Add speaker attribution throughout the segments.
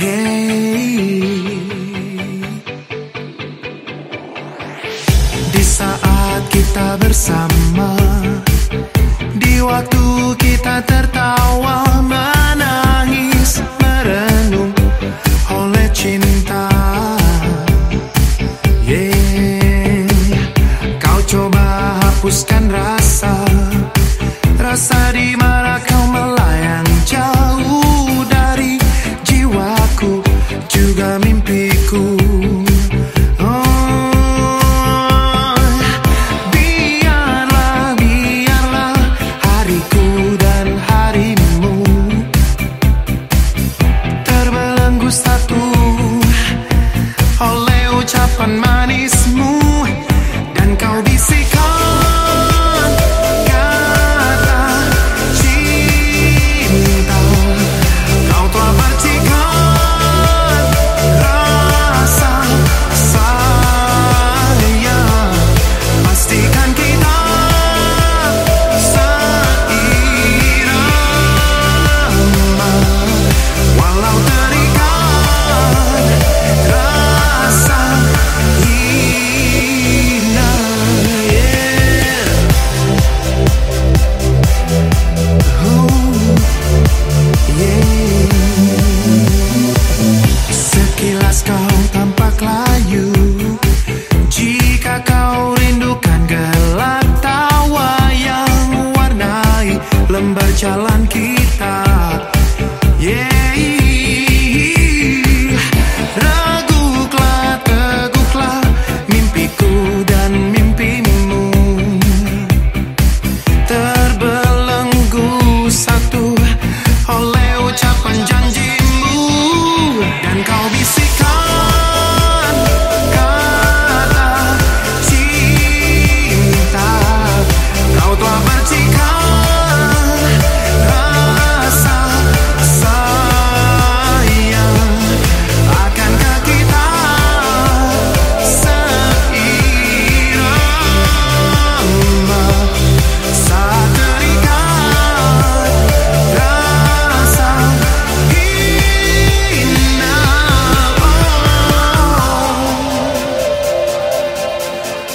Speaker 1: Hey. Di saat kita bersama, di waktu kita tertawa menangis merenung oleh cinta. Yeah. Kau coba hapuskan rasa.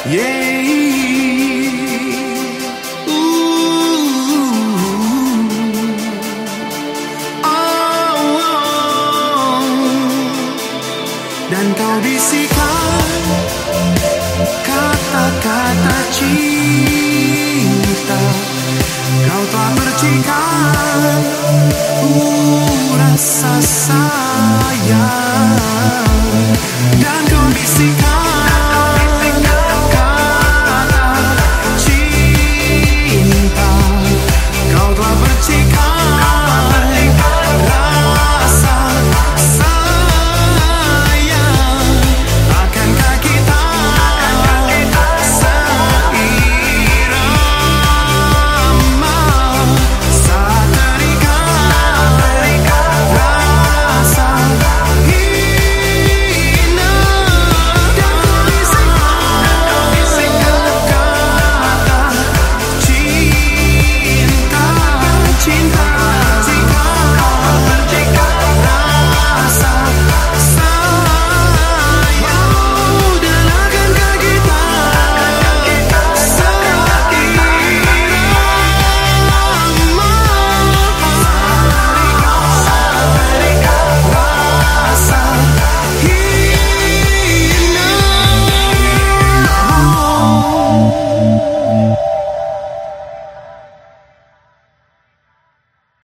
Speaker 1: Yeah.